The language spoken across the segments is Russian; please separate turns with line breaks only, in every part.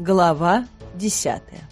Глава десятая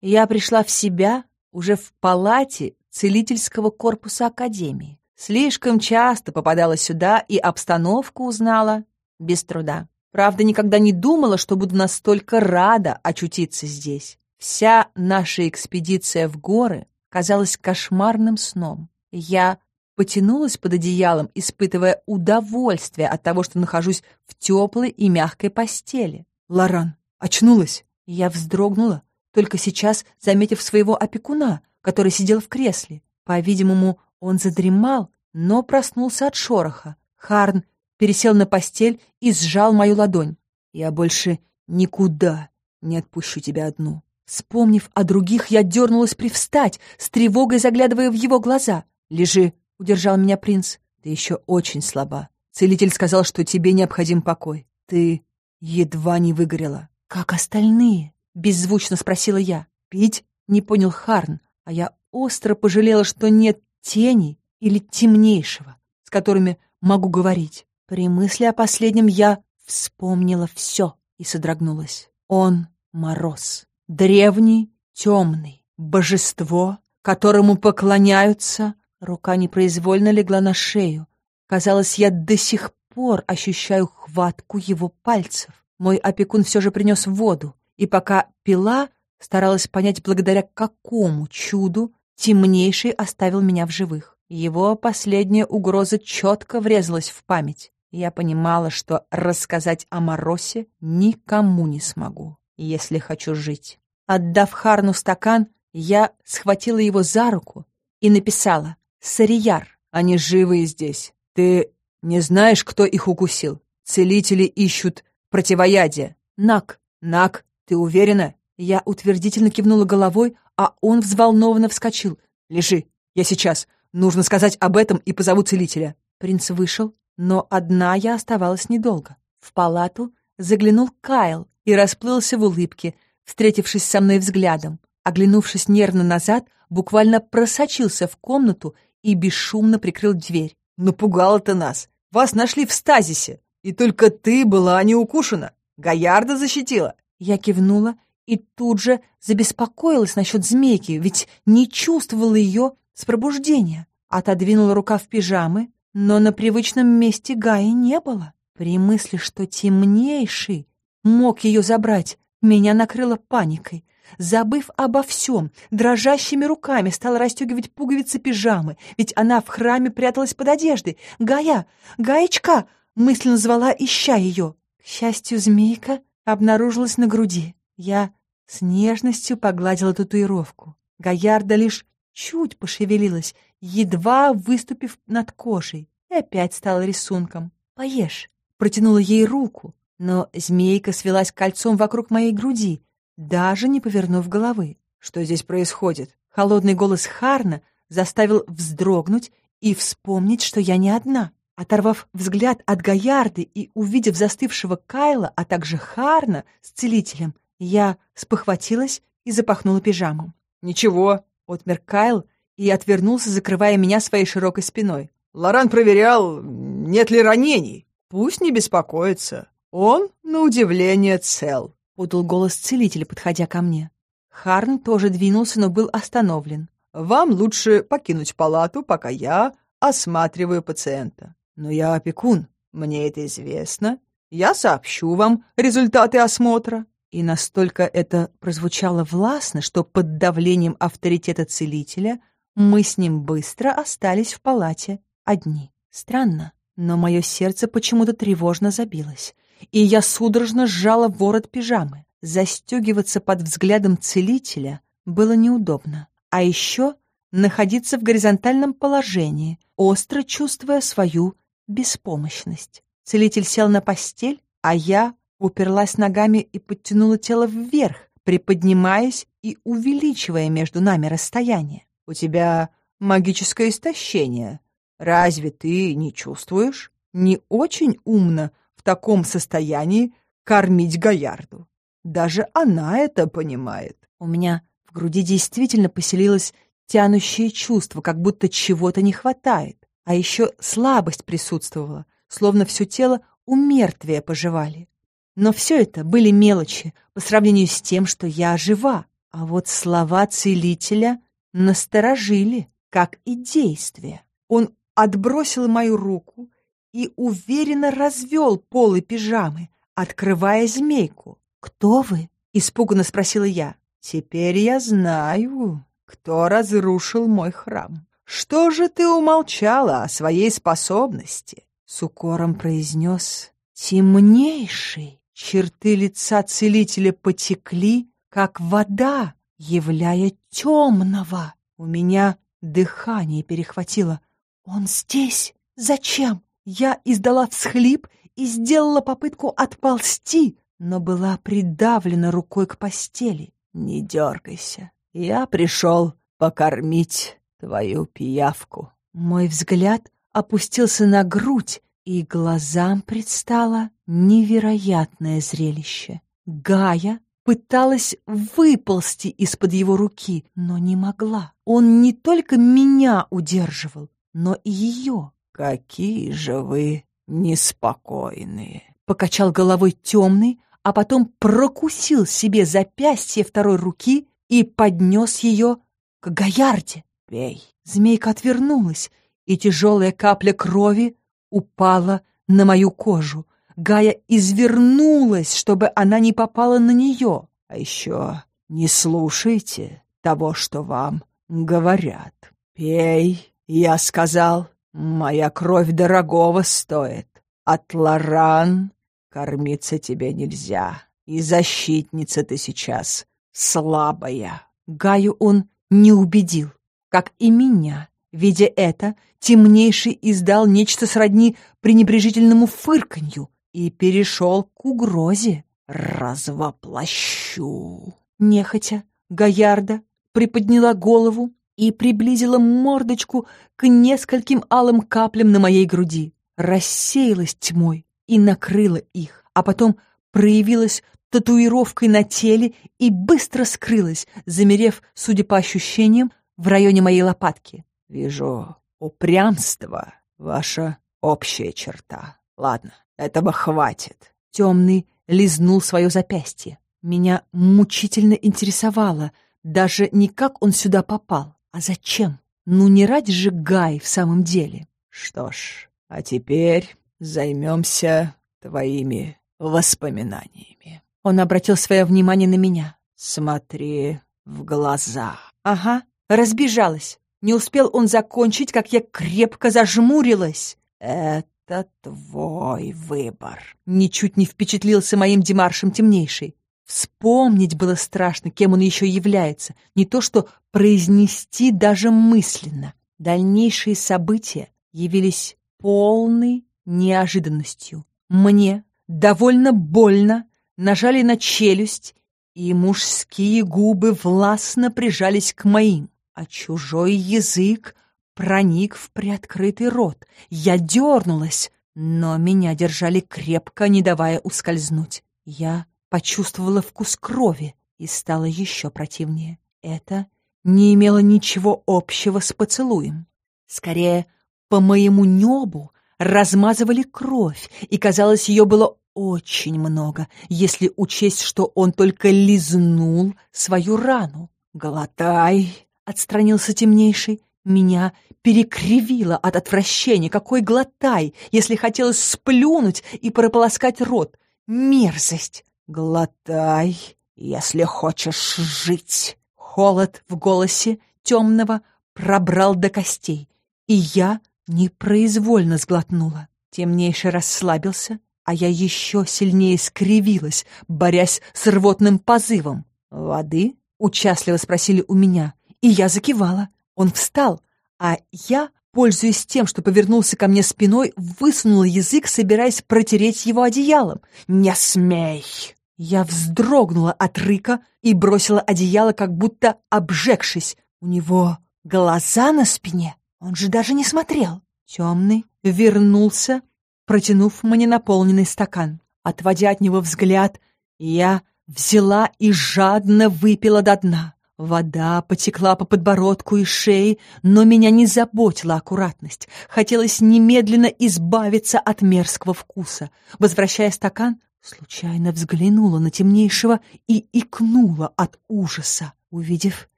Я пришла в себя уже в палате целительского корпуса Академии. Слишком часто попадала сюда и обстановку узнала без труда. Правда, никогда не думала, что буду настолько рада очутиться здесь. Вся наша экспедиция в горы казалась кошмарным сном. Я потянулась под одеялом, испытывая удовольствие от того, что нахожусь в теплой и мягкой постели.
«Лоран, очнулась?»
Я вздрогнула, только сейчас заметив своего опекуна, который сидел в кресле. По-видимому, он задремал, но проснулся от шороха. Харн пересел на постель и сжал мою ладонь.
«Я больше никуда не отпущу тебя одну».
Вспомнив о других, я дернулась привстать, с тревогой заглядывая в его глаза.
«Лежи», —
удержал меня принц.
«Ты еще очень слаба. Целитель сказал, что тебе необходим покой. Ты едва не выгорела».
«Как остальные?» — беззвучно спросила я.
«Пить?»
— не понял Харн, а я остро пожалела, что нет тени или темнейшего, с которыми могу говорить. При мысли о последнем я вспомнила все и содрогнулась. Он — мороз, древний, темный, божество, которому поклоняются. Рука непроизвольно легла на шею. Казалось, я до сих пор ощущаю хватку его пальцев. Мой опекун все же принес воду, и пока пила, старалась понять, благодаря какому чуду темнейший оставил меня в живых. Его последняя угроза четко врезалась в память. Я понимала, что рассказать о Моросе никому не смогу, если хочу жить. Отдав Харну стакан, я схватила его за руку и написала «Сарияр».
«Они живые здесь. Ты не знаешь, кто их укусил? Целители ищут противоядие».
«Нак».
«Нак, ты уверена?»
Я утвердительно кивнула головой, а он взволнованно вскочил.
«Лежи, я сейчас. Нужно сказать об этом и позову целителя».
Принц вышел, но одна я оставалась недолго. В палату заглянул Кайл и расплылся в улыбке, встретившись со мной взглядом. Оглянувшись нервно назад, буквально просочился в комнату и бесшумно прикрыл дверь.
«Напугала ты нас! Вас нашли в стазисе, и только ты была не укушена! Гаярда защитила!»
Я кивнула и тут же забеспокоилась насчет змейки, ведь не чувствовала ее с пробуждения. Отодвинула рукав пижамы, но на привычном месте Гаи не было. При мысли, что темнейший мог ее забрать, меня накрыло паникой. Забыв обо всем, дрожащими руками стала расстегивать пуговицы пижамы, ведь она в храме пряталась под одеждой. «Гая! Гаечка!» — мысленно звала, ища ее. К счастью, змейка обнаружилась на груди. Я с нежностью погладила татуировку. Гаярда лишь чуть пошевелилась, едва выступив над кожей, и опять стала рисунком. «Поешь!» — протянула ей руку, но змейка свелась кольцом вокруг моей груди, даже не повернув головы.
«Что здесь происходит?»
Холодный голос Харна заставил вздрогнуть и вспомнить, что я не одна. Оторвав взгляд от Гаярды и увидев застывшего Кайла, а также Харна с целителем, я спохватилась и запахнула пижаму.
«Ничего», —
отмер Кайл и отвернулся, закрывая меня своей широкой спиной.
«Лоран проверял, нет ли ранений. Пусть не беспокоится. Он, на удивление, цел», —
подал голос целителя, подходя ко мне. Харн тоже двинулся, но был остановлен.
«Вам лучше покинуть палату, пока я осматриваю пациента. Но я опекун, мне это известно. Я сообщу вам результаты осмотра».
И настолько это прозвучало властно, что под давлением авторитета целителя мы с ним быстро остались в палате одни. Странно, но мое сердце почему-то тревожно забилось, и я судорожно сжала ворот пижамы. Застегиваться под взглядом целителя было неудобно. А еще находиться в горизонтальном положении, остро чувствуя свою беспомощность. Целитель сел на постель, а я уперлась ногами и подтянула тело вверх, приподнимаясь и увеличивая между нами расстояние.
«У тебя магическое истощение. Разве ты не чувствуешь? Не очень умно таком состоянии кормить Гаярду. Даже она это понимает».
У меня в груди действительно поселилось тянущее чувство, как будто чего-то не хватает. А еще слабость присутствовала, словно все тело у мертвия пожевали. Но все это были мелочи по сравнению с тем, что я жива. А вот слова целителя насторожили, как и действия. Он отбросил мою руку и уверенно развел полы пижамы, открывая змейку. «Кто вы?» — испуганно спросила я.
«Теперь я знаю, кто разрушил мой храм. Что же ты умолчала о своей способности?» С укором произнес темнейший. Черты лица целителя потекли, как вода, являя темного. У меня дыхание перехватило. «Он здесь? Зачем?» Я издала всхлип и сделала попытку отползти, но была придавлена рукой к постели. «Не дергайся, я пришел покормить твою пиявку». Мой взгляд опустился на грудь, и глазам предстало невероятное зрелище. Гая пыталась выползти из-под его руки, но не могла. Он не только меня удерживал, но и ее. «Какие же вы неспокойные!» — покачал головой темный, а потом прокусил себе запястье второй руки и поднес ее к Гаярде. «Пей!» Змейка отвернулась, и тяжелая капля крови упала на мою кожу. Гая извернулась, чтобы она не попала на нее. А еще не слушайте того, что вам говорят. Пей, я сказал, моя кровь дорогого стоит. От Лоран кормиться тебе нельзя, и защитница ты сейчас слабая. Гаю он не убедил, как и меня. Видя это, темнейший издал нечто сродни пренебрежительному фырканью и перешел к угрозе. «Развоплощу!» Нехотя, Гаярда приподняла голову и приблизила мордочку к нескольким алым каплям на моей груди. Рассеялась тьмой и накрыла их, а потом проявилась татуировкой на теле и быстро скрылась, замерев, судя по ощущениям, в районе моей лопатки. «Вижу, упрямство — ваша общая черта. Ладно, этого хватит». Темный лизнул свое запястье. Меня мучительно интересовало даже не как он сюда попал, а зачем. Ну не ради же Гай в самом деле. Что ж, а теперь займемся твоими воспоминаниями. Он обратил свое внимание на меня. Смотри в глаза. Ага, разбежалась. Не успел он закончить, как я крепко зажмурилась. «Это твой выбор», — ничуть не впечатлился моим демаршем темнейший. Вспомнить было страшно, кем он еще является, не то что произнести даже мысленно. Дальнейшие события явились полной неожиданностью. Мне довольно больно нажали на челюсть, и мужские губы властно прижались к моим а чужой язык проник в приоткрытый рот. Я дернулась, но меня держали крепко, не давая ускользнуть. Я почувствовала вкус крови и стало еще противнее. Это не имело ничего общего с поцелуем. Скорее, по моему небу размазывали кровь, и, казалось, ее было очень много, если учесть, что он только лизнул свою рану. «Глотай!» Отстранился темнейший. Меня перекривило от отвращения. Какой глотай, если хотелось сплюнуть и прополоскать рот. Мерзость! Глотай, если хочешь жить. Холод в голосе темного пробрал до костей, и я непроизвольно сглотнула. Темнейший расслабился, а я еще сильнее скривилась, борясь с рвотным позывом. «Воды?» — участливо спросили у меня и я закивала. Он встал, а я, пользуясь тем, что повернулся ко мне спиной, высунула язык, собираясь протереть его одеялом. «Не смей!» Я вздрогнула от рыка и бросила одеяло, как будто обжегшись. У него глаза на спине. Он же даже не смотрел. Темный вернулся, протянув мне наполненный стакан. Отводя от него взгляд, я взяла и жадно выпила до дна. Вода потекла по подбородку и шее, но меня не заботила аккуратность. Хотелось немедленно избавиться от мерзкого вкуса. Возвращая стакан,
случайно взглянула на темнейшего и икнула от ужаса, увидев,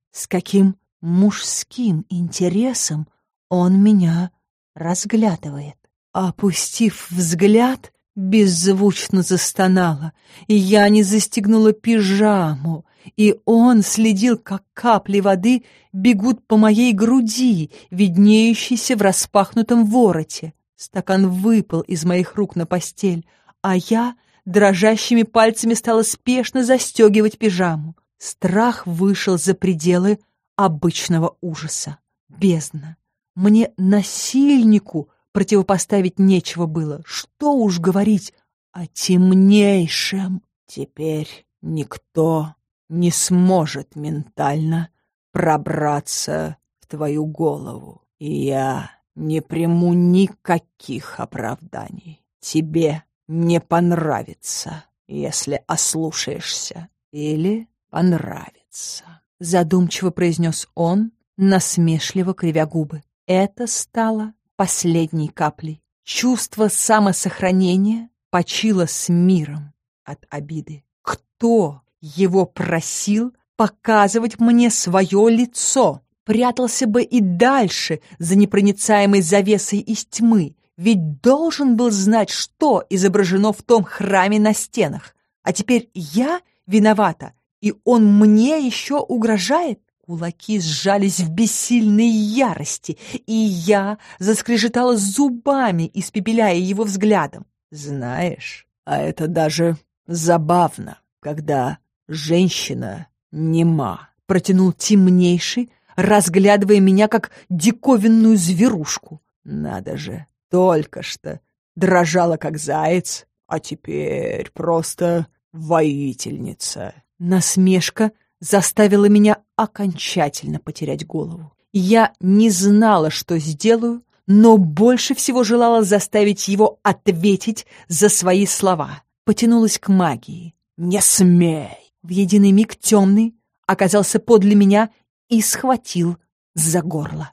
с каким мужским интересом он меня разглядывает. Опустив взгляд, беззвучно застонала, и я не застегнула пижаму, и он следил, как капли воды бегут по моей груди, виднеющейся в распахнутом вороте. Стакан выпал из моих рук на постель, а я дрожащими пальцами стала спешно застегивать пижаму. Страх вышел за пределы обычного ужаса. Бездна. Мне, насильнику, противопоставить нечего было. Что уж говорить о темнейшем. Теперь никто не сможет ментально пробраться в твою голову. И я не приму никаких оправданий. Тебе не понравится, если ослушаешься. Или понравится. Задумчиво произнес он, насмешливо кривя губы. Это стало последней каплей. Чувство самосохранения почило с миром от обиды. Кто его просил показывать мне свое лицо? Прятался бы и дальше за непроницаемой завесой из тьмы, ведь должен был знать, что изображено в том храме на стенах. А теперь я виновата, и он мне еще угрожает? Кулаки сжались в бессильной ярости, и я заскрежетала зубами, испепеляя его взглядом. Знаешь, а это даже забавно, когда женщина нема, протянул темнейший, разглядывая меня как диковинную зверушку. Надо же, только что дрожала как заяц, а теперь просто воительница. Насмешка заставила меня окончательно потерять голову. Я не знала, что сделаю, но больше всего желала заставить его ответить за свои слова. Потянулась к магии. «Не смей!» В единый миг темный оказался подле меня и схватил за горло.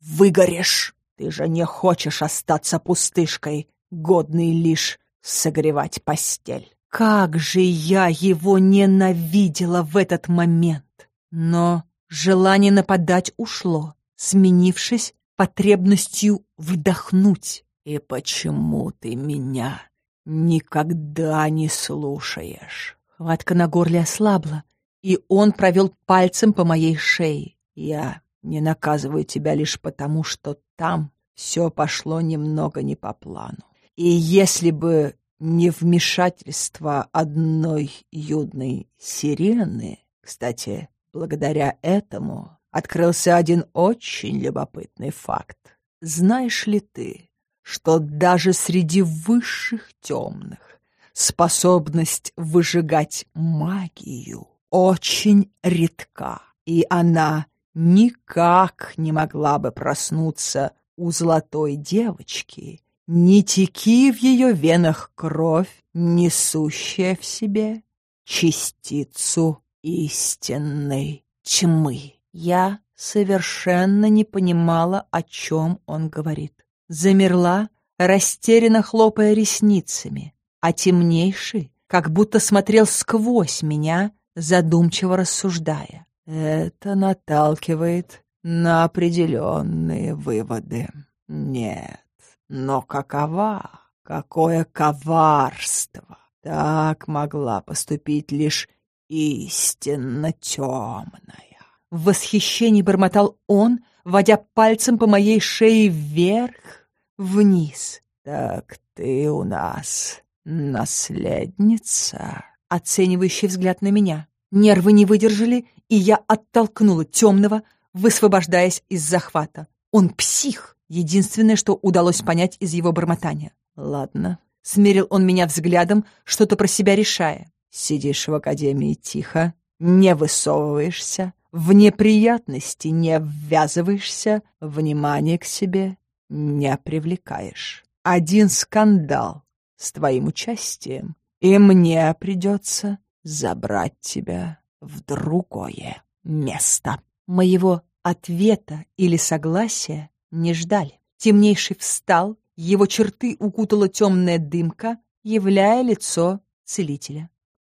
«Выгоришь! Ты же не хочешь остаться пустышкой, годной лишь согревать постель!» Как же я его ненавидела в этот момент! Но желание нападать ушло, сменившись потребностью вдохнуть. «И почему ты меня никогда не слушаешь?» Хватка на горле ослабла, и он провел пальцем по моей шее. «Я не наказываю тебя лишь потому, что там все пошло немного не по плану. И если бы не вмешательство одной юдной сирены, кстати, Благодаря этому открылся один очень любопытный факт. Знаешь ли ты, что даже среди высших темных способность выжигать магию очень редка, и она никак не могла бы проснуться у золотой девочки, не теки в ее венах кровь, несущая в себе частицу истинной тьмы. Я совершенно не понимала, о чем он говорит. Замерла, растерянно хлопая ресницами, а темнейший как будто смотрел сквозь меня, задумчиво рассуждая. Это наталкивает на определенные выводы. Нет, но какова, какое коварство! Так могла поступить лишь истинно темная. В восхищении бормотал он, водя пальцем по моей шее вверх, вниз. «Так ты у нас наследница?» Оценивающий взгляд на меня. Нервы не выдержали, и я оттолкнула темного, высвобождаясь из захвата. Он псих! Единственное, что удалось понять из его бормотания. «Ладно». Смерил он меня взглядом, что-то про себя решая. Сидишь в академии тихо, не высовываешься, в неприятности не ввязываешься, внимание к себе не привлекаешь. Один скандал с твоим участием, и мне придется забрать тебя в другое место. Моего ответа или согласия не ждали. Темнейший встал, его черты укутала темная дымка, являя лицо целителя.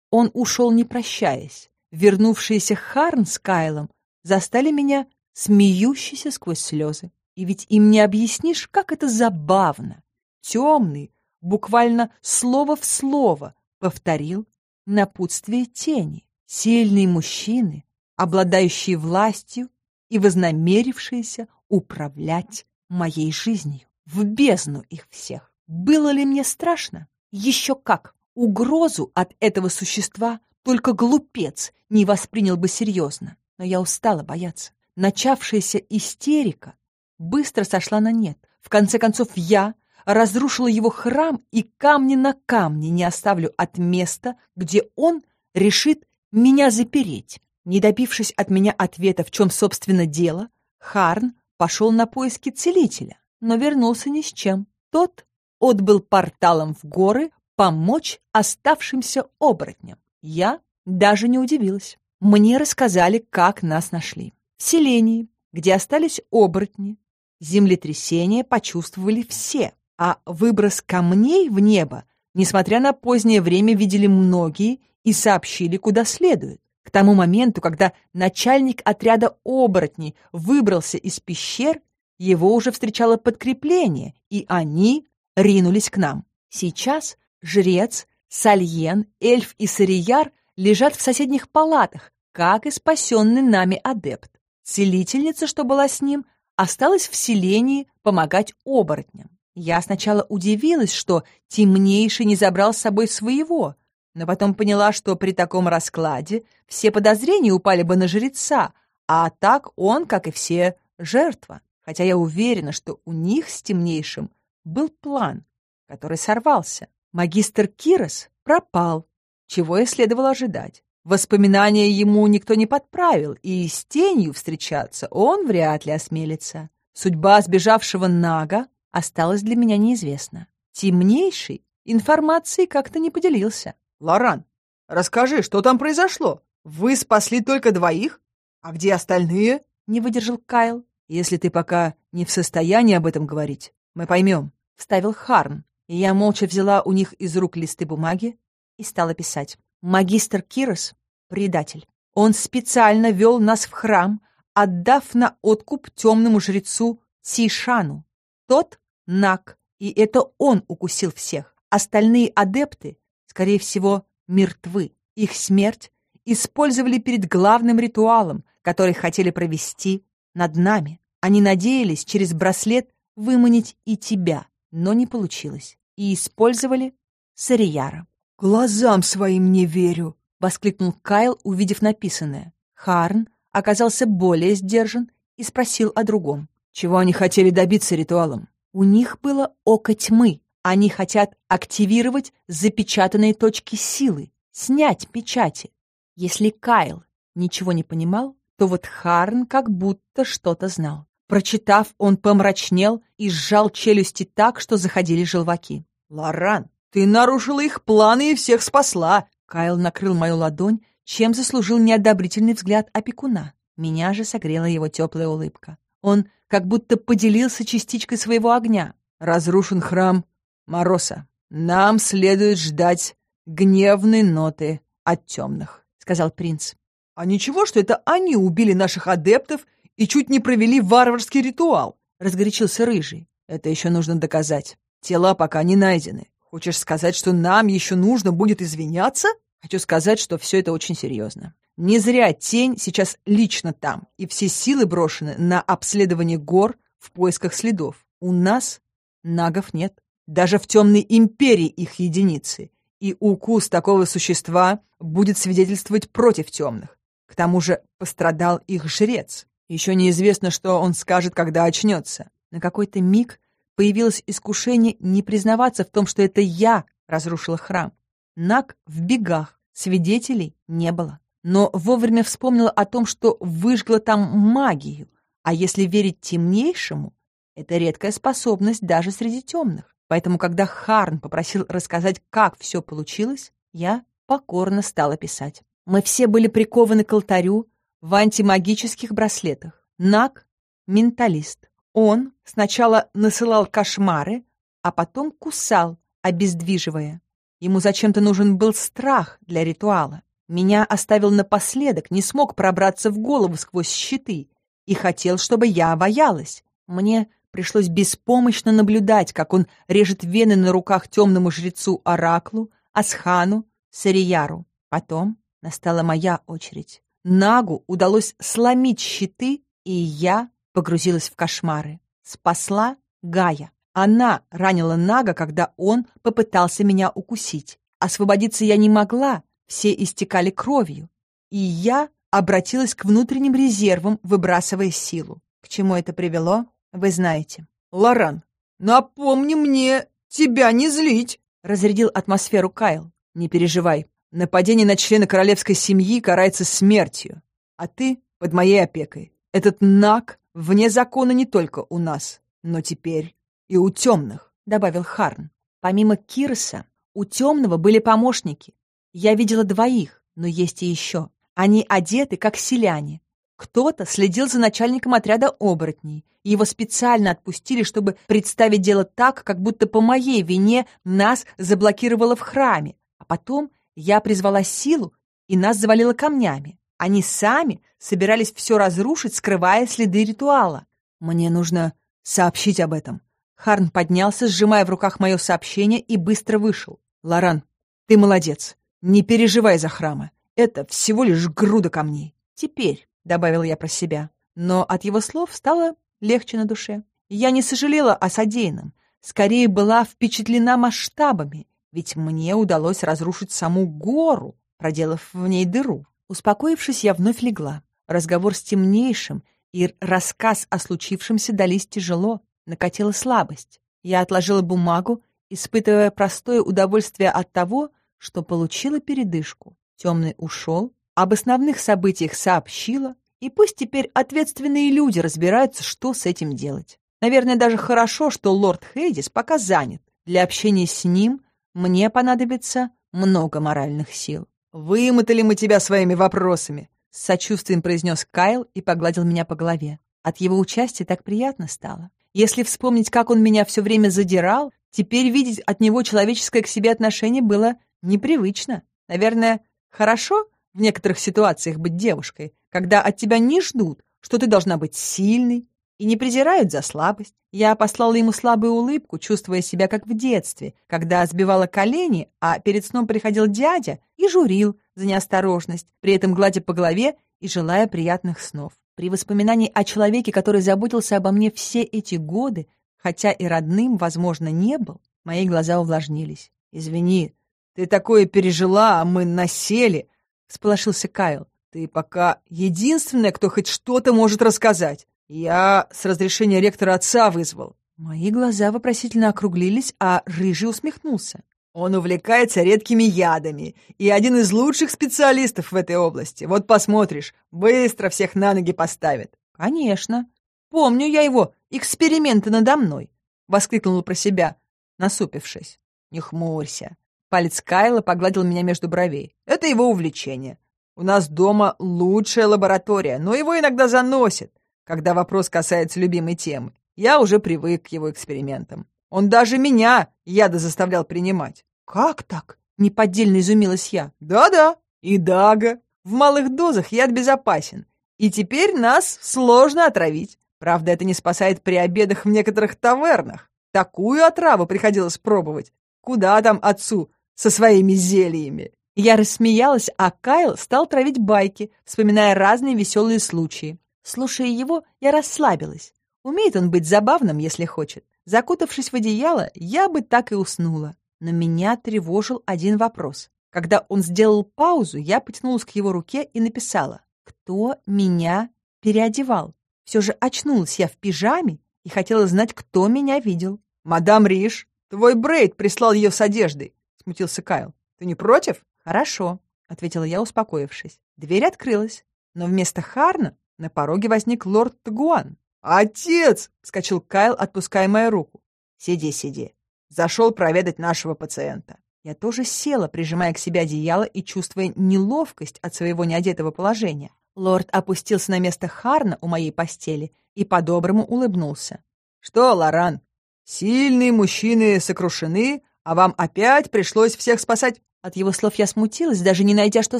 Он ушел, не прощаясь. Вернувшиеся Харн с Кайлом застали меня смеющейся сквозь слезы. И ведь им не объяснишь, как это забавно. Темный, буквально слово в слово, повторил напутствие тени. Сильные мужчины, обладающие властью и вознамерившиеся управлять моей жизнью. В бездну их всех. Было ли мне страшно? Еще как! Угрозу от этого существа только глупец не воспринял бы серьезно. Но я устала бояться. Начавшаяся истерика быстро сошла на нет. В конце концов, я разрушила его храм и камни на камне не оставлю от места, где он решит меня запереть. Не добившись от меня ответа, в чем, собственно, дело, Харн пошел на поиски целителя, но вернулся ни с чем. Тот отбыл порталом в горы помочь оставшимся оборотням. Я даже не удивилась. Мне рассказали, как нас нашли. В селении, где остались оборотни, землетрясение почувствовали все, а выброс камней в небо, несмотря на позднее время, видели многие и сообщили, куда следует. К тому моменту, когда начальник отряда оборотней выбрался из пещер, его уже встречало подкрепление, и они ринулись к нам. Сейчас жрец, Сальен, эльф и Сарияр лежат в соседних палатах, как и спасенный нами адепт. Целительница, что была с ним, осталась в селении помогать оборотням. Я сначала удивилась, что темнейший не забрал с собой своего, но потом поняла, что при таком раскладе все подозрения упали бы на жреца, а так он, как и все, жертва. Хотя я уверена, что у них с темнейшим был план, который сорвался. Магистр Кирос пропал, чего и следовало ожидать. Воспоминания ему никто не подправил, и с тенью встречаться он вряд ли осмелится. Судьба сбежавшего Нага осталась для меня неизвестна. Темнейший информацией как-то не поделился.
«Лоран, расскажи, что там произошло? Вы спасли только двоих? А где остальные?» — не выдержал Кайл. «Если ты пока не в состоянии об этом говорить, мы поймем», — вставил Харн. И я молча взяла у них из рук листы бумаги и стала писать. Магистр Кирос — предатель. Он специально вел нас в храм, отдав на откуп темному жрецу Сишану. Тот — Нак, и это он укусил всех. Остальные адепты, скорее всего, мертвы. Их смерть использовали перед главным ритуалом, который хотели провести над нами. Они надеялись через браслет выманить и тебя, но не получилось. И использовали Сарияра.
«Глазам своим не верю!» — воскликнул Кайл, увидев написанное. Харн оказался более сдержан и спросил о другом.
«Чего они хотели добиться ритуалом?»
«У них было око тьмы. Они хотят активировать запечатанные точки силы, снять печати. Если Кайл ничего не понимал, то вот Харн как будто что-то знал. Прочитав, он помрачнел и сжал челюсти так, что заходили желваки.
«Лоран, ты нарушила их планы и всех спасла!»
Кайл накрыл мою ладонь, чем заслужил неодобрительный взгляд опекуна. Меня же согрела его теплая улыбка. Он как будто поделился частичкой своего огня.
«Разрушен храм Мороса. Нам следует ждать гневной ноты от темных», — сказал принц. «А ничего, что это они убили наших адептов и чуть не провели варварский ритуал», — разгорячился Рыжий. «Это еще нужно доказать. Тела пока не найдены. Хочешь сказать, что нам еще нужно будет извиняться? Хочу сказать, что все это очень серьезно. Не зря тень сейчас лично там, и все силы брошены на обследование гор в поисках следов. У нас нагов нет. Даже в темной империи их единицы. И укус такого существа будет свидетельствовать против темных. К тому же пострадал их жрец. Еще неизвестно, что он скажет, когда очнется.
На какой-то миг появилось искушение не признаваться в том, что это я разрушила храм. Наг в бегах, свидетелей не было. Но вовремя вспомнила о том, что выжгла там магию, а если верить темнейшему, это редкая способность даже среди темных. Поэтому, когда Харн попросил рассказать, как все получилось, я покорно стала писать. Мы все были прикованы к алтарю в антимагических браслетах. Наг — менталист. Он сначала насылал кошмары, а потом кусал, обездвиживая. Ему зачем-то нужен был страх для ритуала. Меня оставил напоследок, не смог пробраться в голову сквозь щиты и хотел, чтобы я боялась. Мне пришлось беспомощно наблюдать, как он режет вены на руках темному жрецу Ораклу, Асхану, Сарияру. Потом настала моя очередь. Нагу удалось сломить щиты, и я погрузилась в кошмары. Спасла Гая. Она ранила Нага, когда он попытался меня укусить. Освободиться я не могла, все истекали кровью. И я обратилась к внутренним резервам, выбрасывая силу. К чему это привело, вы знаете.
«Лоран, напомни мне тебя не злить!»
— разрядил атмосферу Кайл.
«Не переживай. Нападение на члена королевской семьи карается смертью. А ты под моей опекой. Этот Наг вне закона не только у нас, но теперь и у темных», — добавил Харн.
Помимо Кирса, у темного были помощники. Я видела двоих, но есть и еще. Они одеты, как селяне. Кто-то следил за начальником отряда оборотней. Его специально отпустили, чтобы представить дело так, как будто по моей вине нас заблокировало в храме. А потом я призвала силу, и нас завалило камнями. Они сами собирались все разрушить, скрывая следы ритуала.
Мне нужно сообщить об этом.
Харн поднялся, сжимая в руках мое сообщение, и быстро вышел.
«Лоран, ты молодец. Не переживай за храмы. Это всего лишь груда камней.
Теперь, — добавил я про себя, но от его слов стало легче на душе. Я не сожалела о содеянном, скорее была впечатлена масштабами, ведь мне удалось разрушить саму гору, проделав в ней дыру. Успокоившись, я вновь легла. Разговор с темнейшим и рассказ о случившемся дались тяжело, накатила слабость. Я отложила бумагу, испытывая простое удовольствие от того, что получила передышку. Темный ушел, об основных событиях сообщила, и пусть теперь ответственные люди разбираются, что с этим делать. Наверное, даже хорошо, что лорд Хейдис пока занят. Для общения с ним мне понадобится много моральных сил.
«Вымотали мы тебя своими вопросами», —
с сочувствием произнес Кайл и погладил меня по голове. От его участия так приятно стало. Если вспомнить, как он меня все время задирал, теперь видеть от него человеческое к себе отношение было непривычно. Наверное, хорошо в некоторых ситуациях быть девушкой, когда от тебя не ждут, что ты должна быть сильной, и не презирают за слабость. Я послала ему слабую улыбку, чувствуя себя как в детстве, когда сбивала колени, а перед сном приходил дядя и журил за неосторожность, при этом гладя по голове и желая приятных снов. При воспоминании о человеке, который заботился обо мне все эти годы, хотя и родным, возможно, не был, мои глаза увлажнились.
«Извини, ты такое пережила, а мы насели!» — сполошился Кайл. «Ты пока единственная, кто хоть что-то может рассказать. Я с разрешения ректора отца вызвал».
Мои глаза вопросительно округлились, а Рыжий усмехнулся.
Он увлекается редкими ядами и один из лучших специалистов в этой области. Вот посмотришь, быстро всех на ноги поставит.
Конечно. Помню я его эксперименты надо мной, воскликнула про себя, насупившись. Не хмурься. Палец Кайла погладил меня между бровей.
Это его увлечение. У нас дома лучшая лаборатория, но его иногда заносит, когда вопрос касается любимой темы. Я уже привык к его экспериментам. Он даже меня яда заставлял принимать.
Как так? Неподдельно изумилась я.
Да-да, и Дага. В малых дозах яд безопасен. И теперь нас сложно отравить. Правда, это не спасает при обедах в некоторых тавернах. Такую отраву приходилось пробовать. Куда там отцу со своими зельями.
Я рассмеялась, а Кайл стал травить байки, вспоминая разные веселые случаи. Слушая его, я расслабилась. Умеет он быть забавным, если хочет. Закутавшись в одеяло, я бы так и уснула. Но меня тревожил один вопрос. Когда он сделал паузу, я потянулась к его руке и написала «Кто меня переодевал?» Все же очнулась я в пижаме и хотела знать, кто меня видел.
«Мадам Риш, твой Брейд прислал ее с одеждой смутился Кайл. «Ты не против?»
«Хорошо», — ответила я, успокоившись. Дверь открылась, но вместо Харна на пороге возник лорд Тагуан.
«Отец!» — вскочил Кайл, отпуская мою руку. «Сиди, сиди. Зашел проведать нашего пациента».
Я тоже села, прижимая к себе одеяло и чувствуя неловкость от своего неодетого положения. Лорд опустился на место Харна у моей постели и по-доброму улыбнулся.
«Что, Лоран, сильные мужчины сокрушены, а вам опять пришлось всех спасать».
От его слов я смутилась, даже не найдя, что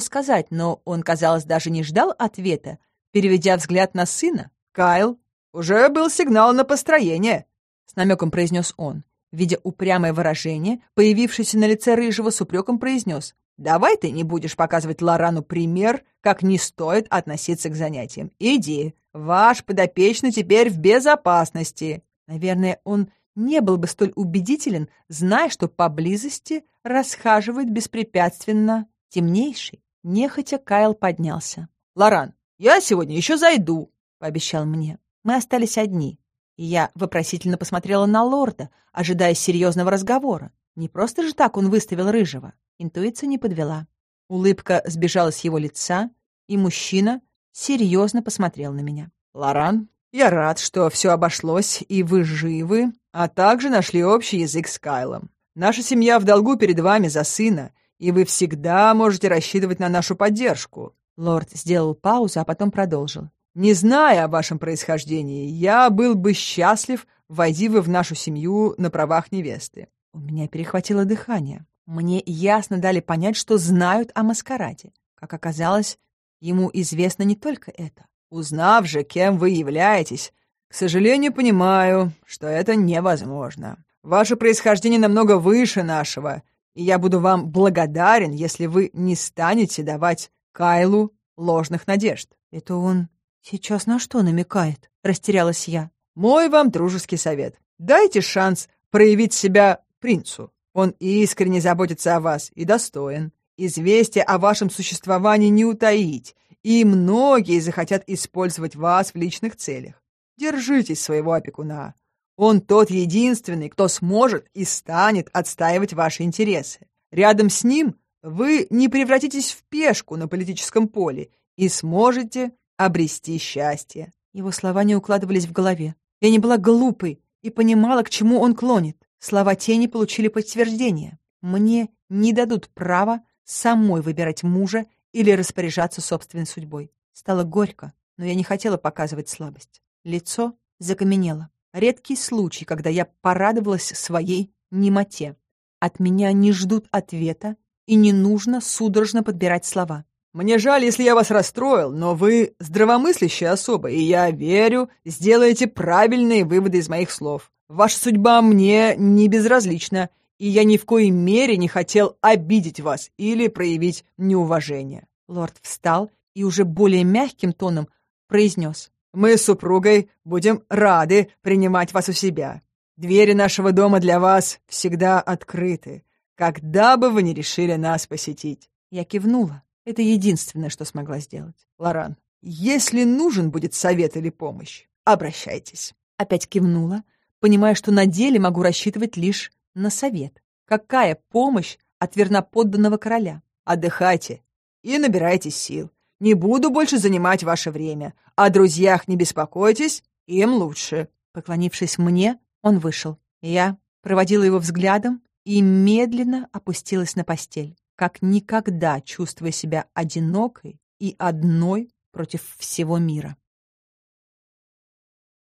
сказать, но он, казалось, даже не ждал ответа, переведя взгляд на сына.
«Кайл, уже был сигнал на построение», — с намеком произнес он. Видя упрямое выражение, появившееся на лице Рыжего, с упреком произнес. «Давай ты не будешь показывать Лорану пример, как не стоит относиться к занятиям. Иди, ваш подопечный теперь в безопасности».
Наверное, он не был бы столь убедителен, зная, что поблизости расхаживает беспрепятственно темнейший. Нехотя Кайл поднялся.
«Лоран, я сегодня еще зайду», — пообещал мне.
Мы остались одни, и я вопросительно посмотрела на лорда, ожидая серьезного разговора. Не просто же так он выставил рыжего. Интуиция не подвела. Улыбка сбежала с его лица, и мужчина серьезно посмотрел на меня.
«Лоран, я рад, что все обошлось, и вы живы, а также нашли общий язык с Кайлом. Наша семья в долгу перед вами за сына, и вы всегда можете рассчитывать на нашу поддержку».
Лорд сделал паузу, а потом продолжил.
«Не зная о вашем происхождении, я был бы счастлив, войди вы в нашу семью на правах невесты».
У меня перехватило дыхание. Мне ясно дали понять, что знают о маскараде. Как оказалось, ему известно не только это.
Узнав же, кем вы являетесь, к сожалению, понимаю, что это невозможно. Ваше происхождение намного выше нашего, и я буду вам благодарен, если вы не станете давать Кайлу ложных надежд».
«Это он сейчас на что намекает?» — растерялась я.
«Мой вам дружеский совет. Дайте шанс проявить себя принцу. Он искренне заботится о вас и достоин. Известие о вашем существовании не утаить, и многие захотят использовать вас в личных целях. Держитесь своего опекуна. Он тот единственный, кто сможет и станет отстаивать ваши интересы. Рядом с ним вы не превратитесь в пешку на политическом поле и сможете обрести счастье.
Его слова не укладывались в голове. Я не была глупой и понимала, к чему он клонит. Слова тени получили подтверждение. Мне не дадут права самой выбирать мужа или распоряжаться собственной судьбой. Стало горько, но я не хотела показывать слабость. Лицо закаменело. Редкий случай, когда я порадовалась своей немоте. От меня не ждут ответа, и не нужно судорожно подбирать слова.
«Мне жаль, если я вас расстроил, но вы здравомыслящая особа, и я верю, сделаете правильные выводы из моих слов. Ваша судьба мне не безразлична, и я ни в коей мере не хотел обидеть вас или проявить неуважение».
Лорд встал и уже более мягким тоном произнес.
«Мы с супругой будем рады принимать вас у себя. Двери нашего дома для вас всегда открыты, когда бы вы ни решили нас посетить».
Я кивнула. Это единственное, что смогла сделать.
«Лоран, если нужен будет совет или помощь, обращайтесь».
Опять кивнула, понимая, что на деле могу рассчитывать лишь на совет. Какая помощь от верноподданного короля?
Отдыхайте и набирайтесь сил. Не буду больше занимать ваше время. О друзьях не беспокойтесь, им лучше».
Поклонившись мне, он вышел. Я проводила его взглядом и медленно опустилась на постель, как никогда чувствуя себя одинокой и одной против всего мира.